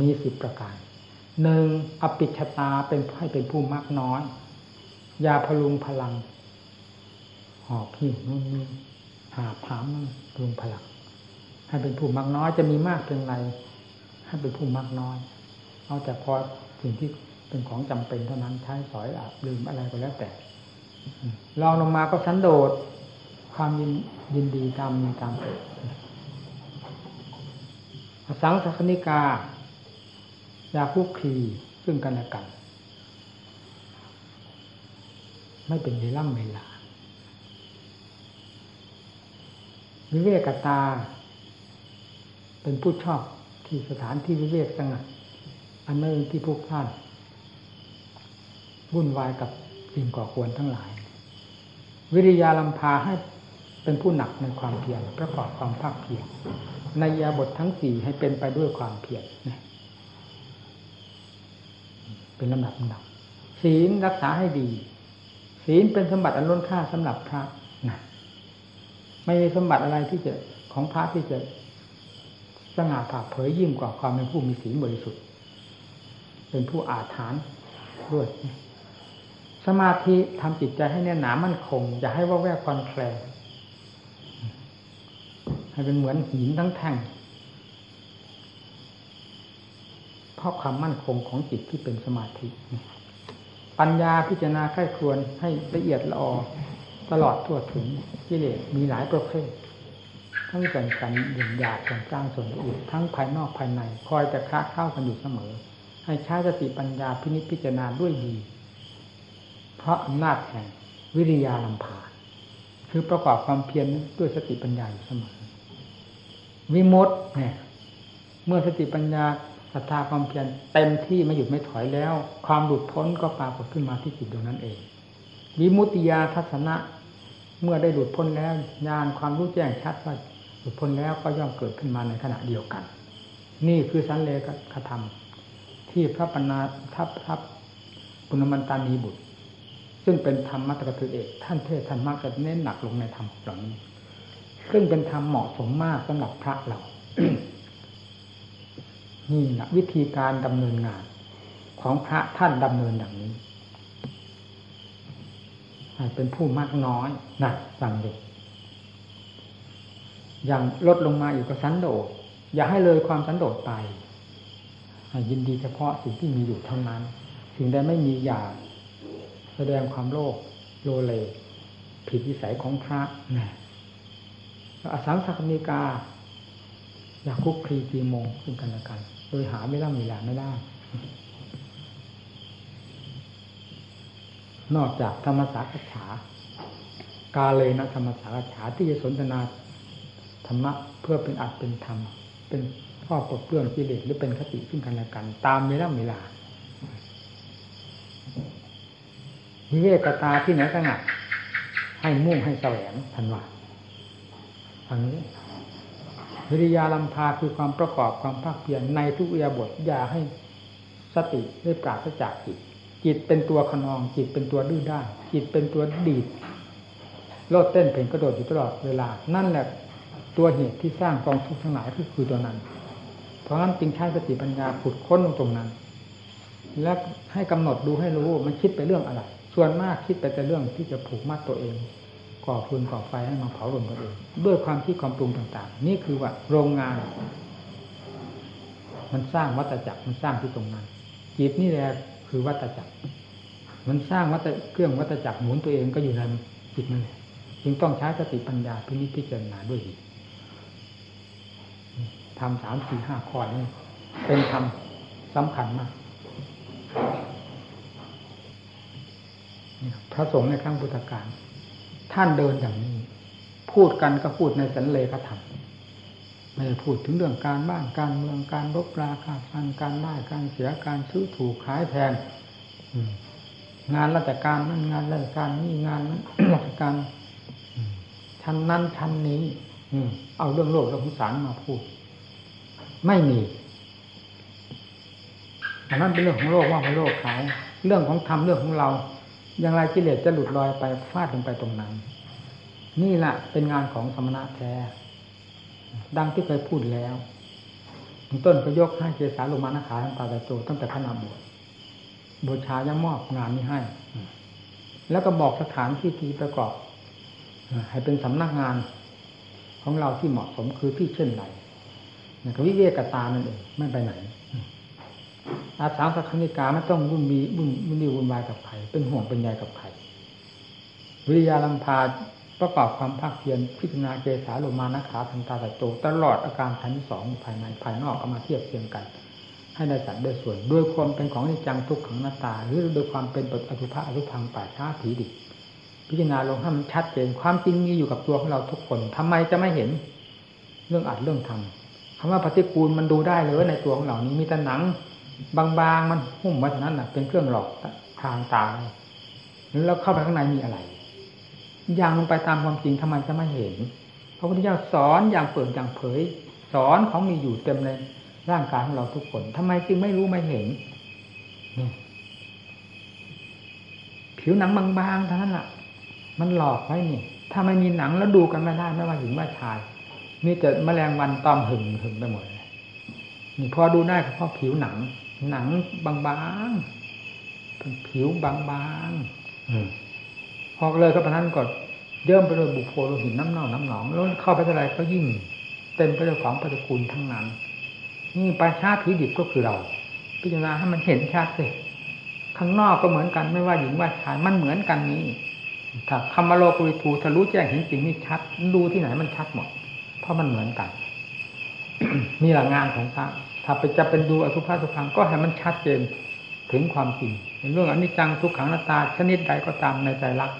Speaker 1: มีสิบประการหนึ่งอปิชตาเป็นให้เป็นผู้มักน้อยยาพลุงพลัง หอบหิ้วนู่นนี่หาผามพลุงพลัง ให้เป็นผู้มักน้อยจะมีมากเพียงไรให้เป็นผู้มักน้อยเอาแต่พอสิ่งที่เป็นของจำเป็นเท่านั้นใช้สอยอาบลืมอะไรก็แล้วแต่ ลองลงมาก็สันโดษความยินยินดีตามมีตามเกิดสังสัคนิกายาคุกคีซึ่งกันและกัน ไม่เป็นเวล่ำเวลาวิเวกตา เป็นผู้ชอบที่สถานที่วิเวกสงัดอันไม่ที่พวกท่านวุ่นวายกับ สิ่งก่อควรทั้งหลาย วิริยาลำพาให้เป็นผู้หนักในความเพียรประกอบความภาคเพียรในยาบททั้งสี่ให้เป็นไปด้วยความเพียรเป็นลำดับลำดับศีลรักษาให้ดี ศีลเป็นสมบัติอันล้นค่าสำหรับพระนะไม่มีสมบัติอะไรที่จะของพระที่จะสง่าผ่าเผยยิ่งกว่าความเป็นผู้มีศีลบริสุทธิ์ เป็นผู้อาถรรพ์ด้วย สมาธิทำจิตใจให้แน่นหนามั่นคง อย่าให้ว่าแวกคอนแคลให้เป็นเหมือนหินทั้งแท่งเพราะความมั่นคงของจิตที่เป็นสมาธิ ปัญญาพิจารณาใคร่ควรให้ละเอียดละออตลอดทั่วถึงกิเลสมีหลายประเภท ทั้งส่วนกันหย่งหยาบส่วนกลางส่วนละเอียดทั้งภายนอกภายใน คอยจะค้าเข้ากันอยู่เสมอ ให้ใช้สติปัญญาพินิจพิจารณาด้วยดี ราะอำนาจแห่งวิริยาลัมพาคือประกอบความเพียรด้วยสติปัญญาอยู่เสมอ วิมุตเนี่ย เมื่อสติปัญญาศรัทธาความเพียรเต็มที่ไม่หยุดไม่ถอยแล้ว ความหลุดพ้นก็ปรากฏขึ้นมาที่จิตดวงนั้นเอง วิมุตติยาทัศนะ เมื่อได้หลุดพ้นแล้วญาณความรู้แจ้งชัดว่าหลุดพ้นแล้วก็ย่อมเกิดขึ้นมาในขณะเดียวกัน นี่คือสันเลขธรรมที่พระปนาทัพทัพปุณมันตานีบุตร ซึ่งเป็นธรรมมัตตคือเอก ท่านเทศท่านมากจะเน้นหนักลงในธรรมเหล่านี้ ซึ่งเป็นธรรมเหมาะสมมากสำหรับพระเรา นี่แหละวิธีการดำเนินงาน ของพระท่านดำเนินอย่างนี้เป็นผู้มากน้อยหนะสั่งเด็กอย่างลดลงมาอยู่กับสันโดษอย่าให้เลยความสันโดษไปยินดีเฉพาะสิ่งที่มีอยู่เท่านั้น สิ่งใดไม่มีอย่า แสดงความโลภโลเลผิดวิสัยของพระนะอสังสักนิกา อยากคุกคลีจีมงซึ่งกันและกัน โดยหาไม่ได้มีหลาไม่ได้ นอกจากธรรมสากัฉากาเลยนะธรรมสากัฉาที่จะสนทนาธรรมะเพื่อเป็นอัตเป็นธรรม เป็นข้อปลดเปลื้องกิเลสหรือเป็นคติซึ่งกันและกัน ตามเวลาเวลา วิเวกตาที่ไหนสงัดให้มุ่งให้แสวงทันว่าอันนี้วิริยาลัมพาคือความประกอบความภาคเพียรในทุกเอียบทอย่าให้สติได้ปราศจากจิต จิตเป็นตัวขนอง จิตเป็นตัวดื้อด้านจิตเป็นตัวดีดโลดเต้นเพ่งกระโดดอยู่ตลอดเวลา นั่นแหละตัวเหตุที่สร้างกองทุกข์ทั้งหลายก็คือตัวนั้น เพราะนั้นจึงใช้สติปัญญาขุดค้นตรงนั้น แล้วให้กำหนดดูให้รู้มันคิดไปเรื่องอะไร ส่วนมากคิดไปแต่เรื่องที่จะผูกมัดตัวเอง ก่อฟืนก่อไฟให้มาเผารนตัวเองด้วยความคิดความปรุงต่างๆ นี่คือว่าโรงงาน มันสร้างวัตจักรมันสร้างที่ตรงนั้นจิตนี่แหละคือวัตจักร มันสร้างวัตเครื่องวัตจักรหมุนตัวเองก็อยู่ในจิตนั่นแหละจึงต้องใช้สติปัญญาพินิจพิจารณาด้วยดีทำสามสี่ห้าข้อนี้เป็นธรรมสำคัญมาก พระสงฆ์ในครั้งพุทธกาลท่านเดินอย่างนี้ พูดกันก็พูดในสันเลขธรรมไม่ได้พูดถึงเรื่องการบ้านการเมืองการรบราคาฟันการได้การเสียการซื้อถูกขายแพงงานราชการนั่นงานราชการนี่งานนั้นราชการชั้นนั้นชั้นนี้เอาเรื่องโลกเรื่องสงสารมาพูด ไม่มีอันนั้นเป็นเรื่องของโลกว่าเป็นโลกเขาเรื่องของธรรมเรื่องของเรา อย่างไรกิเลสจะหลุดลอยไปฟาดลงไปตรงนั้น นี่แหละเป็นงานของสมณะแท้ ดังที่เคยพูดแล้วต้นก็ยกให้เจสาลงมานาขาทั้งตาตะโจตั้งแต่ขณะบวชบูชายังมอบงานนี้ให้ แล้วก็บอกสถานที่ที่ประกอบ ให้เป็นสำนักงานของเราที่เหมาะสมคือที่เช่นไรนวิเวกตานั่นเองไม่ไปไหน อาสาสักนิกาไม่ต้องวุ่นมีวุ่นวุ่นวุ่นวายกับใครเป็นห่วงเป็นใยกับใครวิริยาลัมพาประกอบความภาคเพียรพิจารณาเจสาโลมานะขาทันตาตะโจตลอดอาการทันที่สองภายในภายนอกเอามาเทียบเทียงกัน ให้ได้สัตว์ได้ส่วนด้วยความเป็นของนิจังทุกขังหน้าตา หรือโดยความเป็นปอสุภะอรุพังป่าช้าผีดิบพิจารณาลงให้มันชัดเจนความจริงมีอยู่กับตัวของเราทุกคนทำไมจะไม่เห็น เรื่องอัดเรื่องทำคำว่าปฏิกูลมันดูได้เลยในตัวของเหล่านี้มีแต่หนัง บางๆมันหุ้มไว้เท่านั้นนะเป็นเครื่องหลอกทางตาแล้วเข้าไปข้างในมีอะไรอย่างลงไปตามความจริงทำไมจะไม่เห็นพระพุทธเจ้าสอนอย่างเปิดอย่างเผย สอนของมีอยู่เต็มเลยร่างกายของเราทุกคนทำไมจึงไม่รู้ไม่เห็นผิวหนังบางๆเท่านั้นแหละมันหลอกไว้นี่ ถ้าไม่มีหนังแล้วดูกันไม่ได้ไม่ว่าหญิงว่าชายมีแต่แมลงวันตอมหึงหึงไปหมดนี่พอดูได้เพราะผิวหนัง หนังบางๆเป็นผิวบางๆพอเลยก็พนั้นก็เยิ่มไปด้วยบุโพโลหินน้ำเน่าน้ำหนองแล้วเข้าไปเท่าไรก็ยิ่ง เต็มไปด้วยของปฏิกูลทั้งนั้นนี่ปาชาผิวดิบก็คือเรา พิจารณาให้มันเห็นชัดสิข้างนอกก็เหมือนกันไม่ว่าหญิงว่าชายมันเหมือนกันนี้ถ้าคำมาโลกุริทูทะลุแจ้งเห็นจริงนี่ชัด ดูที่ไหนมันชัดหมด เพราะมันเหมือนกันนี่หลักงานของพระ ถ้าไปจะเป็นดูอสุภะสุขังก็ให้มันชัดเจนถึงความจริงในเรื่องอนิจจังทุกขังนาตา ชนิดใดก็ตามในใจรัก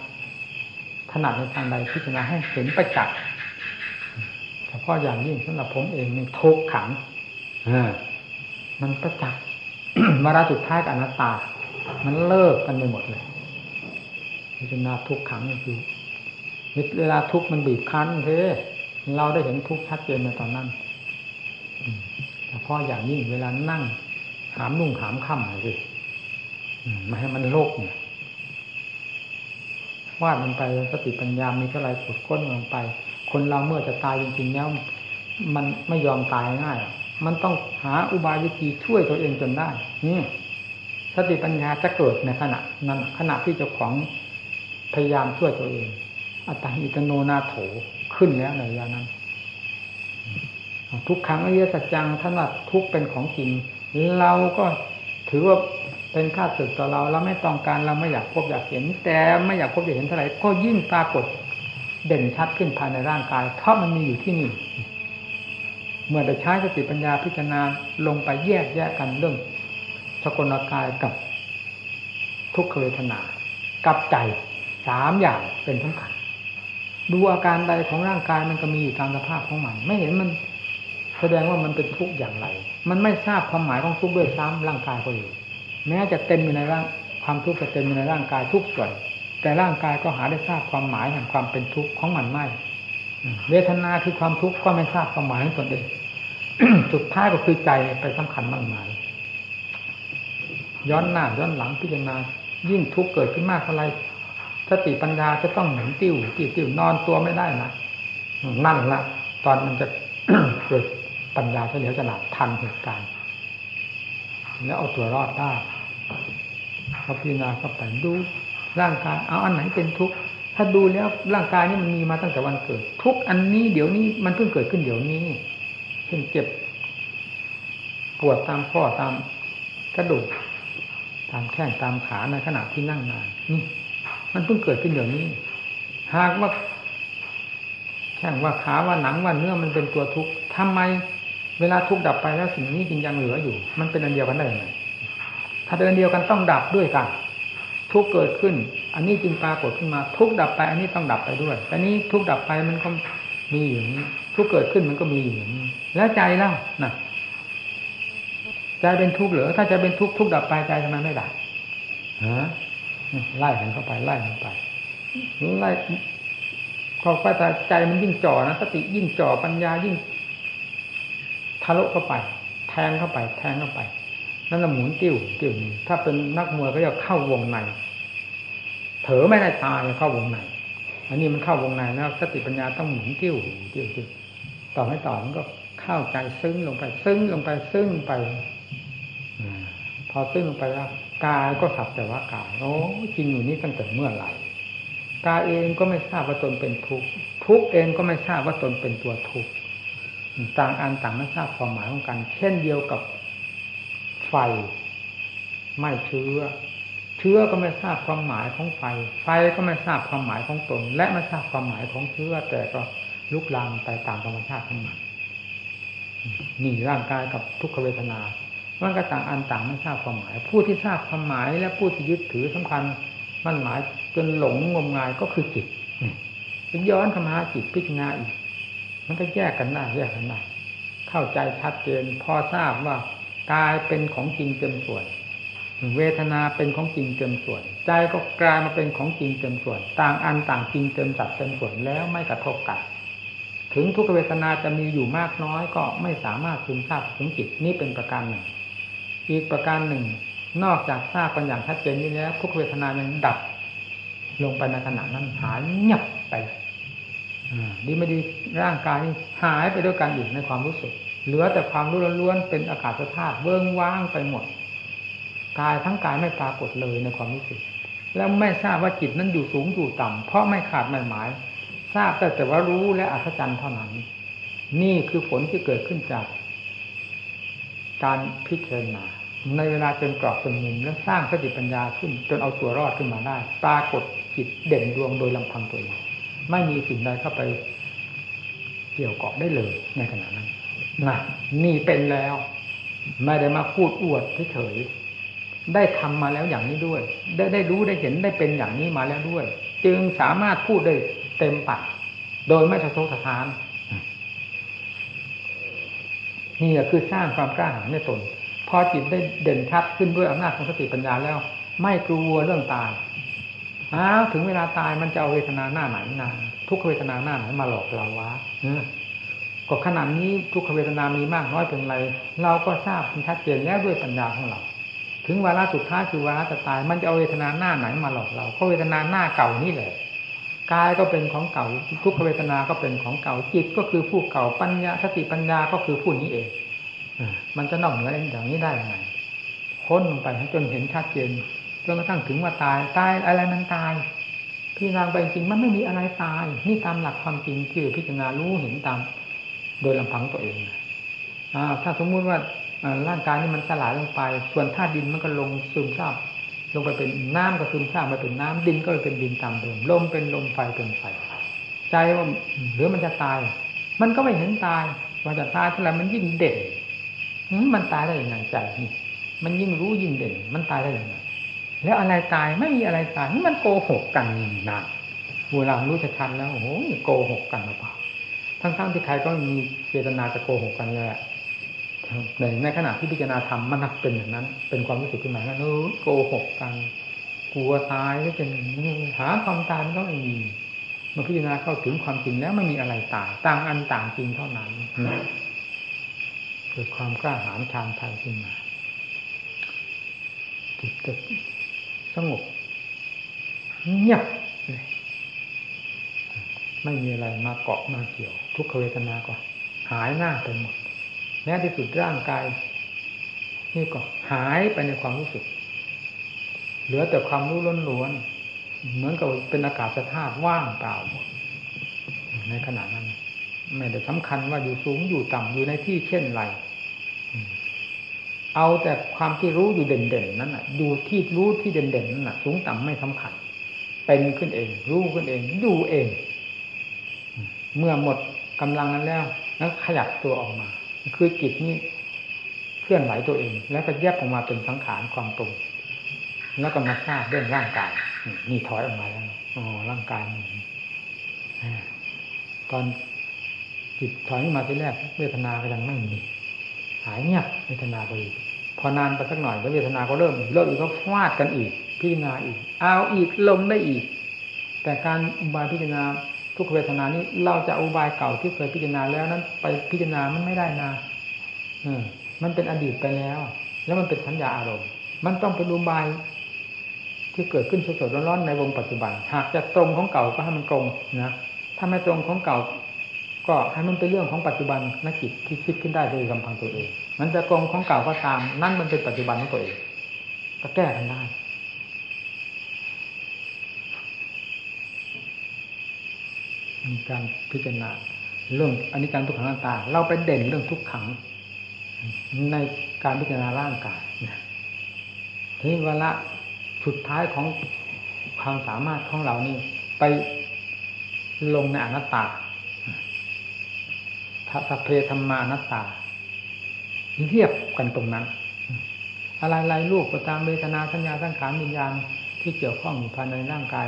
Speaker 1: ถนัดในทางใดพิจารณาให้เห็นประจักษ์เฉพาะอย่างยิ่งสำหรับผมเองนี่ทุกขังมันประจักษ์มาราสุดท้ายกับอนัตตา มันเลิกกันไปหมดเลยพิจารณาทุกขังนี่คือเวลาทุกมันบีบคั้นเทเราได้เห็นทุกชัดเจนในตอนนั้น เฉพาะอย่างยิ่งเวลานั่ง หามนุ่งหามค่ำเลยมาให้มันโลกเนี่ยวาดมันไปสติปัญญามีเท่าไรขุดค้นลงไป คนเราเมื่อจะตายจริงๆแล้วมันไม่ยอมตายง่าย มันต้องหาอุบายวิธีช่วยตัวเองจนได้นี่สติปัญญาจะเกิดในขณะนั้นขณะที่เจ้าของพยายามช่วยตัวเอง อัตติตโนนาโถขึ้นแล้วในยานั้น ทุกครั้งอริยสัจจังท่านว่าทุกเป็นของจริง เราก็ถือว่าเป็นค่าศึกต่อเราเราไม่ต้องการเราไม่อยากพบอยากเห็น แต่ไม่อยากพบอยากเห็นเท่าไหร่ก็ยิ่งปรากฏเด่นชัดขึ้นภายในร่างกายเพราะมันมีอยู่ที่นี่ เมื่อได้ใช้สติปัญญาพิจารณาลงไปแยกแยกกันเรื่องสกลกายกับทุกขเวทนา กับใจสามอย่างเป็นสำคัญดูอาการใดของร่างกายมันก็มีอยู่ตามสภาพของมัน ไม่เห็นมัน แสดงว่ามันเป็นทุกข์อย่างไร มันไม่ทราบความหมายของทุกข์ด้วยซ้ำร่างกายก็อยู่แม้จะเต็มอยู่ในร่างความทุกข์จะเต็มอยู่ในร่างกายทุกส่วน แต่ร่างกายก็หาได้ทราบความหมายแห่งความเป็นทุกข์ของมันไม่เวทนาคือความทุกข์ก็ไม่ทราบความหมายของตนเองสุดท้ายก็คือใจไปสำคัญมากมายย้อนหน้าย้อนหลังพิจารณายิ่งทุกข์เกิดขึ้นมากเท่าไรสติปัญญาจะต้องหมุนติ้วติ้วติ้วนอนตัวไม่ได้นะนั่นละตอนมันจะเกิด ปัญญาเฉลียวฉลาดทันเหตุการณ์แล้วเอาตัวรอดได้พอพิจารณาเข้าไปดูร่างกายเอาอันไหนเป็นทุกข์ถ้าดูแล้วร่างกายนี่มันมีมาตั้งแต่วันเกิด ทุกอันนี้เดี๋ยวนี้มันเพิ่งเกิดขึ้นเดี๋ยวนี้เช่นเจ็บ ปวดตามข้อตามกระดูกตามแข้งตามขาในขณะที่นั่งนานนี่มันเพิ่งเกิดขึ้นเดี๋ยวนี้ หากว่าแข้งว่าขาว่าหนังว่าเนื้อมันเป็นตัวทุกข์ทำไม เวลาทุกดับไปแล้วสิ่งนี้จึงยังเหลืออยู่ มันเป็นอันเดียวกันได้ยังไงถ้าเป็นอันเดียวกันต้องดับด้วยกัน ทุกเกิดขึ้น อันนี้จึงปรากฏขึ้นมา ทุกดับไป อันนี้ต้องดับไปด้วย แต่นี้ทุกดับไปมันก็มีอย่างนี้ ทุกเกิดขึ้นมันก็มีอย่างนี้ แล้วใจเล่านะใจเป็นทุกข์เหรอถ้าจะเป็นทุกข์ทุกดับไปใจทำไมไม่ดับฮะไล่กันเข้าไปไล่กันไปไล่ก็ไปใจมันยิ่งจ่อนะสติยิ่งจ่อปัญญายิ่ง ทะลุเข้าไป แทงเข้าไป แทงเข้าไป นั่นละหมุนติ้วติ้วถ้าเป็นนักมวยก็จะเข้าวงในเถอไม่ได้ตายเข้าวงในอันนี้มันเข้าวงในแล้วสติปัญญาต้องหมุนติ้วติ้วติ้วต่อให้ต่อมันก็เข้าใจซึ้งลงไป ซึ้งลงไปซึ้งไปพอซึ้งลงไปแล้วกายก็สับแต่ว่ากายโอ้จริงอยู่นี่ตั้งแต่เมื่อไหร่กายเองก็ไม่ทราบว่าตนเป็นทุกข์ทุกข์เองก็ไม่ทราบว่าตนเป็นตัวทุกข์ ต่างอันต่างไม่ทราบความหมายของกัน เช่นเดียวกับไฟไม่เชื้อ เชื้อก็ไม่ทราบความหมายของไฟ ไฟก็ไม่ทราบความหมายของตน และไม่ทราบความหมายของเชื้อ แต่ก็ลุกลามไปตามธรรมชาติของมันนี่ร่างกายกับทุกขเวทนามันก็ต่างอันต่างไม่ทราบความหมาย ผู้ที่ทราบความหมายและผู้ที่ยึดถือสำคัญมันหมายจนหลงงมงายก็คือจิตย้อนเข้ามาจิตพิจารณาอีก มันก็แยกกันได้าแยกกันได้าเข้าใจชัดเจนพอทราบว่ากายเป็นของจริงเต็มส่วน เวทนาเป็นของจริงเต็มส่วน ใจก็กลายมาเป็นของจริงเต็มส่วน ต่างอันต่างจริงเต็มจัดเต็มส่วนแล้วไม่กระทบกันถึงทุกเวทนาจะมีอยู่มากน้อยก็ไม่สามารถซึมซาบถึงจิตนี้เป็นประการหนึ่ง อีกประการหนึ่ง นอกจากทราบกันอย่างชัดเจนนี้แล้วทุกเวทนายังดับ ลงไปในขณะนั้นหายเงียบไป ดีไม่ดีร่างกายหายไปด้วยกันอีกในความรู้สึก เหลือแต่ความรู้ล้วนเป็นอากาศธาตุเบื้องว่างไปหมดกายทั้งกายไม่ปรากฏเลยในความรู้สึก แล้วไม่ทราบว่าจิตนั้นอยู่สูงอยู่ต่ำเพราะไม่ขาดไม่หมาย ทราบแต่แต่ว่ารู้และอัศจรรย์เท่านั้น นี่คือผลที่เกิดขึ้นจาก การพิจารณาในเวลาจนกรอบจนมุมแล้วสร้างสติปัญญาขึ้น จนเอาตัวรอดขึ้นมาได้ ปรากฏจิตเด่นดวงโดยลำพังตัวเอง ไม่มีสิ่งใดเข้าไปเกี่ยวเกาะได้เลยในขณะนั้นนะนี่เป็นแล้ว ไม่ได้มาพูดอวดเฉยๆได้ทำมาแล้วอย่างนี้ด้วย ได้ได้รู้ได้เห็นได้เป็นอย่างนี้มาแล้วด้วย จึงสามารถพูดได้เต็มปากโดยไม่สะทกสะท้านนี่แหละคือสร้างความกล้าหาญในตน พอจิตได้เด่นชัดขึ้นด้วยอำนาจของสติปัญญาแล้ว ไม่กลัวเรื่องตาย อ้าวถึงเวลาตายมันจะเอาเวทนาหน้าไหนนาทุกเวทนาหน้าไหนมาหลอกเราวะก็ขนาดนี้ทุกขเวทนามีมากน้อยเป็นไร เราก็ทราบชัดเจนแล้วด้วยปัญญาของเรา ถึงวาระสุดท้ายคือวาระจะตาย มันจะเอาเวทนาหน้าไหนมาหลอกเราเพราะเวทนาหน้าเก่านี่แหละกายก็เป็นของเก่า ทุกขเวทนาก็เป็นของเก่าจิตก็คือผู้เก่าปัญญาสติปัญญาก็คือผู้นี้เองมันจะนอกเหนืออย่างนี้ได้ยังไงค้นลงไปจนเห็นชัดเจน จนกระทั่งถึงว่าตายตายอะไรมันตายพี่นาไปจริงมันไม่มีอะไรตาย นี่ตามหลักความจริงที่พิจารณารู้เห็นตาม โดยลำพังตัวเองอถ้าสมมุติว่าร่างกายนี่มันสลายลงไป ส่วนธาตุดินมันก็ลงซึมซาบลงไปเป็นน้ำก็ซึมซาบมาเป็นน้ำดินก็เป็นดินตามเดิมลมเป็นลมไฟเป็นไฟใจว่าหรือมันจะตาย มันก็ไม่เห็นตายว่าจะตายเท่าไหร่มันยิ่งเด่นมันตายได้ยังไงใจนี่มันยิ่งรู้ยิ่งเด่น มันตายได้ยังไง แล้วอะไรตายไม่มีอะไรตายนี่มันโกหกกันนะเวลารู้ชัดๆแล้วโอ้โหโกหกกันหรือเปล่าทั้งๆที่ใครก็มีเจตนาจะโกหกกันแหละในในขณะที่พิจารณาธรรมมันเป็นอย่างนั้น เป็นความรู้สึกขึ้นมาว่าเออโกหกกัน กลัวตายแล้วเป็นหาความตายก็ไม่มีมื่อพิจารณาเข้าถึงความจริงแล้วไม่มีอะไรตายต่างอันต่างจริงเท่านั้นเกิดความกล้าหาญชาญไทยขึ้นมาจิตจะ สงบเงียบไม่มีอะไรมาเกาะมาเกี่ยว ทุกขเวทนาก็หายหน้าไปหมดแม้ที่สุดร่างกาย นี่ก็หายไปในความรู้สึก เหลือแต่ความรู้ล้วนๆเหมือนกับเป็นอากาศธาตุว่างเปล่าหมดในขณะนั้น ไม่ได้สำคัญว่าอยู่สูงอยู่ต่ำอยู่ในที่เช่นไร เอาแต่ความที่รู้อยู่เด่นๆนั้นอะ อยู่ที่รู้ที่เด่นๆนั้นอะ สูงต่ำไม่สำคัญ เป็นขึ้นเอง รู้ขึ้นเองอยู่เอง เมื่อหมดกำลังนั้นแล้วแล้วขยับตัวออกมา คือจิตนี้เคลื่อนไหวตัวเอง แล้วก็แยกออกมาเป็นสังขารความตรงแล้วก็มาทราบเรื่องร่างกายนี่ถอยออกมาแล้วอ๋อร่างกายนี่ตอนจิตถอยมาที่แรกเวทนาก็ยังไม่มี หายเงียบเวทนาไปอีกพอนานไปสักหน่อยแล้วเวทนาก็เริ่มเริ่มอีกก็ฟาดกันอีก พิจารณาอีก เอาอีกลงได้อีก แต่การอุบายพิจารณาทุกเวทนานี้เราจะอุบายเก่าที่เคยพิจารณาแล้วนั้น ไปพิจารณามันไม่ได้นะอืมมันเป็นอดีตไปแล้ว แล้วมันเป็นสัญญาอารมณ์ มันต้องเป็นอุบายที่เกิดขึ้นสดๆร้อนๆในวงปัจจุบัน หากจะตรงของเก่าก็ให้มันตรงนะถ้าไม่ตรงของเก่า ก็ให้มันเป็นเรื่องของปัจจุบันนักจิตที่คิดขึ้นได้โดยกำพังตัวเอง มันจะตรงของเก่าก็ตาม นั่นมันเป็นปัจจุบันของตัวเองก็แก้กันได้มีการพิจารณาเรื่องอันนี้การทุกขังร่างเราไปเด่นเรื่องทุกขัง ในการพิจารณาร่างกายทีนี้เวลาสุดท้ายของความสามารถของเรานี่ ไปลงในอนัตตา สัพเพธรรมานัตตาเรียบกันตรงนั้น อะไรๆลูกประตามเวทนาสัญญาสังขารวิญญาณที่เกี่ยวข้องอยู่ภายในร่างกาย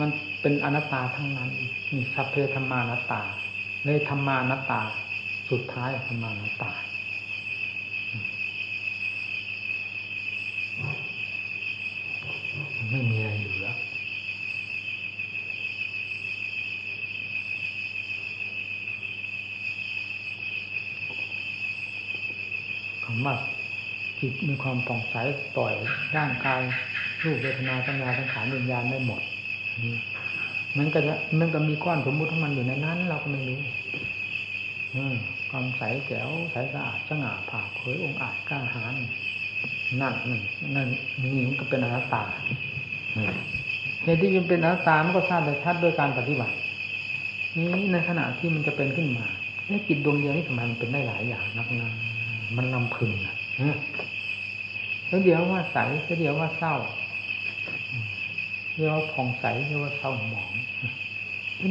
Speaker 1: มันเป็นอนัตตาทั้งนั้นมีสัพเพธรรมานัตตาในธรรมานัตตา สุดท้ายธรรมานัตตา ไม่มีอะไรอยู่แล้ว คำว่าจิตมีความป่องใสปล่อยร่างกายรูปเวทนาสัญญาสังขารวิญญาณได้หมดมันก็จะมันก็มีก้อนสมมุติของมันอยู่ในนั้น เราก็ไม่รู้ความใสแจ๋วใสสะอาดสง่าผ่าเผยองค์อาจกล้าหาญนั่นนั่นนั่นนี่มันก็เป็นอนัตตาเหตุที่มันเป็นอนัตตามันก็ทราบได้ชัดด้วยการปฏิบัตินี้ในขณะที่มันจะเป็นขึ้นมานี่จิตดวงเดียวนี่ทำไมมันเป็นได้หลายอย่างนักนะ มันลำพึงนะแล้วเดี๋ยวว่าใสแล้วเดี๋ยวว่าเศร้าเรียกว่าผ่องใสเรียกว่าเศร้าหมอง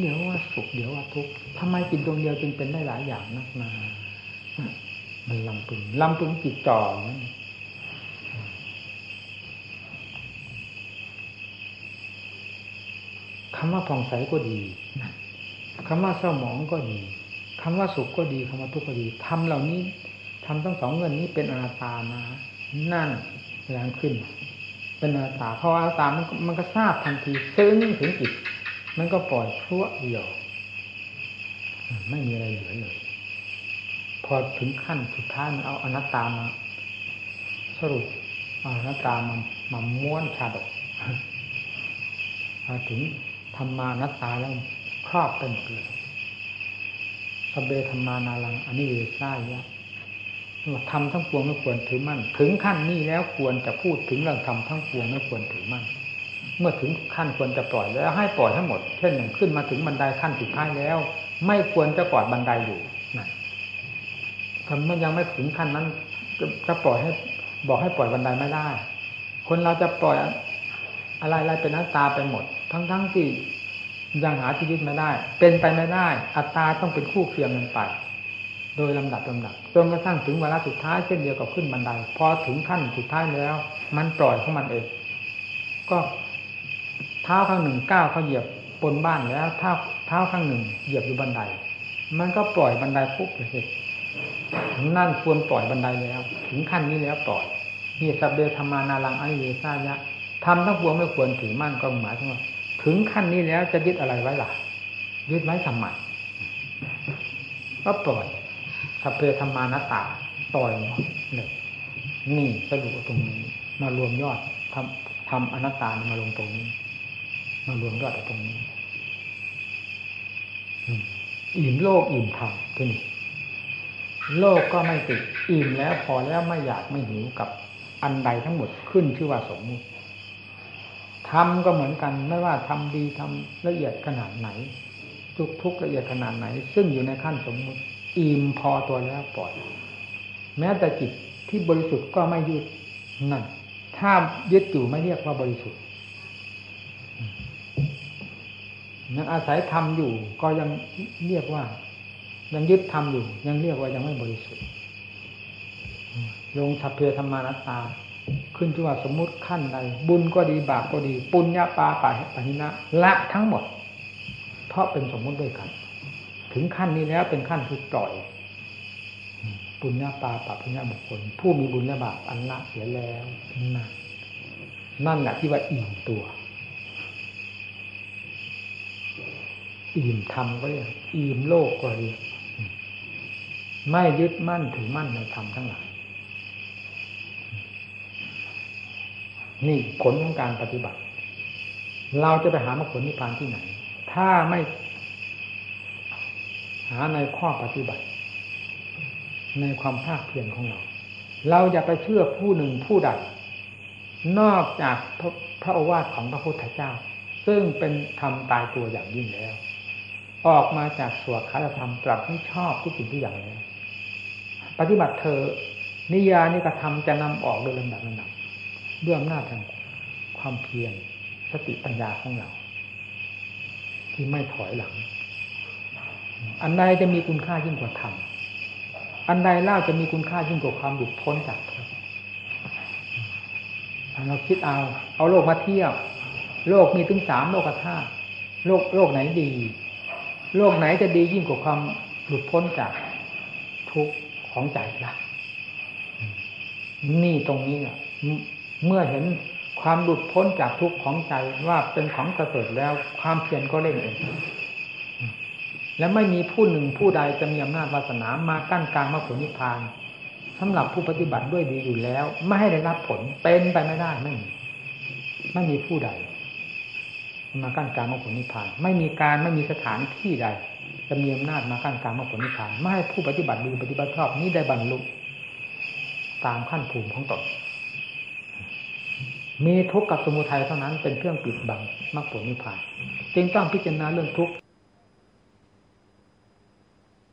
Speaker 1: เดี๋ยวว่าสุขเดี๋ยวว่าทุกข์ทำไมจิตดวงเดียวจึงเป็นได้หลายอย่างนักหนามันลำพึงลำพึงจิตจ่อมคำว่าผ่องใสก็ดีคำว่าเศร้าหมองก็ดีคำว่าสุขก็ดีคำว่าทุกข์ก็ดีทำเหล่านี้ ทำทั้งสองเงินนี้เป็นอนาตานะนั่นแรงขึ้น เป็นอนาตาเพราะอนาตามันมันก็ทราบทันทีซึ้งถึงจิตมันก็ปล่อยพรั่วเดียวไม่มีอะไรเหลือเลยพอถึงขั้นสุดท้ายมันเอาอนัตตามา สรุปอาอนัตตามามาม้วนชาดกพอถึงธรรมานัตตาแล้วครอบเป็นเกลือสเบธรรมานาลังอันนี้เวซ่ายะ ทำทั้งปวงไม่ควรถือมั่น ถึงขั้นนี้แล้วควรจะพูดถึงเรื่องทำทั้งปวงไม่ควรถือมั่น เมื่อถึงขั้นควรจะปล่อยแล้วให้ปล่อยทั้งหมด เช่นหนึ่งขึ้นมาถึงบันไดขั้นสุดท้ายแล้ว ไม่ควรจะปล่อยบันไดอยู่นะถ้ามันยังไม่ถึงขั้นนั้นจะปล่อยให้ บอกให้ปล่อยบันไดไม่ได้ คนเราจะปล่อยอะไรอะไรเป็นหน้าตาไปหมด ทั้งทั้งที่ยังหาที่ยึดไม่ได้ เป็นไปไม่ได้ อัตตาต้องเป็นคู่เคียงกันไป โดยลำดับลำดับจนกระทั่งถึงเวลาสุดท้ายเช่นเดียวกับขึ้นบันไดพอถึงขั้นสุดท้ายแล้ว มันปล่อยของมันเอง ก็เท้าข้างหนึ่งก้าวเขาเหยียบบนบ้านแล้วเท้าเท้าข้างหนึ่งเหยียบอยู่บันได มันก็ปล่อยบันไดปุ๊บเลยนั่นควรปล่อยบันไดแล้ว ถึงขั้นนี้แล้วปล่อยนี่สับเดธรรมานารังอริเยสายะทำทั้งปวงไม่ควรถือมั่นก็หมายถึงว่าถึงขั้นนี้แล้วจะยึดอะไรไว้ล่ะ ยึดไว้ทำไมก็ปล่อย สัพเพธรรมานาตาปล่อยเนี่ยนี่สรุปตรงนี้ มารวมยอดทำทำอนัตตามาลงตรงนี้ มารวมยอดตรงนี้อิ่มโลกอิ่มธรรมที่นี่โลกก็ไม่ติดอิ่มแล้วพอแล้วไม่อยากไม่หิวกับอันใดทั้งหมดขึ้นชื่อว่าสมมุติทำก็เหมือนกันไม่ว่าทำดีทำละเอียดขนาดไหนทุกทุกละเอียดขนาดไหน ซึ่งอยู่ในขั้นสมมุติ อิ่มพอตัวแล้วปล่อย แม้แต่จิตที่บริสุทธิ์ก็ไม่ยึดนั่น ถ้ายึดอยู่ไม่เรียกว่าบริสุทธิ์ยังอาศัยทำอยู่ก็ยังเรียกว่า ยังยึดทำอยู่ ยังเรียกว่ายังไม่บริสุทธิ์ลงทัพเพธรรมานัตตา ขึ้นที่ว่าสมมุติขั้นใดบุญก็ดีบาปก็ดี ปุญญาปาปาปะหินะละทั้งหมด เพราะเป็นสมมุติด้วยกัน ถึงขั้นนี้แล้วเป็นขั้นที่ปล่อยปุญญาปาปะปุญญาบุคคล ผู้มีบุญและบาปอันละเสียแล้วนั่นนั่นแหละที่ว่าอิ่มตัว อิ่มธรรมก็เรียกอิ่มโลกก็เรียกไม่ยึดมั่นถือมั่นในธรรมทั้งหลายนี่ผลของการปฏิบัติ เราจะไปหามรรคผลนิพพานที่ไหน ถ้าไม่ หาในข้อปฏิบัติ ในความภาคเพียรของเรา เราอย่าไปเชื่อผู้หนึ่งผู้ใดนอกจากพระพระโอวาทของพระพุทธเจ้า ซึ่งเป็นธรรมตายตัวอย่างยิ่งแล้ว ออกมาจากสวดคาธรรมตรัสให้ชอบทุกสิ่งทุกอย่างแล้วปฏิบัติเธอนิยานิกระทำจะนำออกโดยลำดับลำดับด้วยอำนาจแห่งความเพียรสติปัญญาของเรา ที่ไม่ถอยหลัง อันใดจะมีคุณค่ายิ่งกว่าธรรม อันใดเล่าจะมีคุณค่ายิ่งกว่าความหลุดพ้นจากทุกข์เราคิดเอา เอาโลกมาเทียบ โลกมีถึงสามโลกธาตุ โลกโลกไหนดี โลกไหนจะดียิ่งกว่าความหลุดพ้นจากทุกข์ของใจละนี่ตรงนี้อะเมื่อเห็นความหลุดพ้นจากทุกข์ของใจว่าเป็นของประเสริฐแล้ว ความเพียรก็เร่งเอง และไม่มีผู้หนึ่งผู้ใดจะมีอำนาจวาสนามากั้นกลางมรรคผลนิพพานสำหรับผู้ปฏิบัติด้วยดีอยู่แล้ว ไม่ให้ได้รับผลเป็นไปไม่ได้ไม่มีไม่มีผู้ใด มากั้นกลางมรรคผลนิพพาน ไม่มีการไม่มีสถานที่ใด จะมีอำนาจมากั้นกลางมรรคผลนิพพานไม่ให้ผู้ปฏิบัติดีปฏิบัติชอบนี้ได้บรรลุตามขั้นภูมิของตนมีทุกข์กับสมุทัยเท่านั้นเป็นเครื่องปิดบังมรรคผลนิพพานจึงต้องพิจารณาเรื่องทุกข์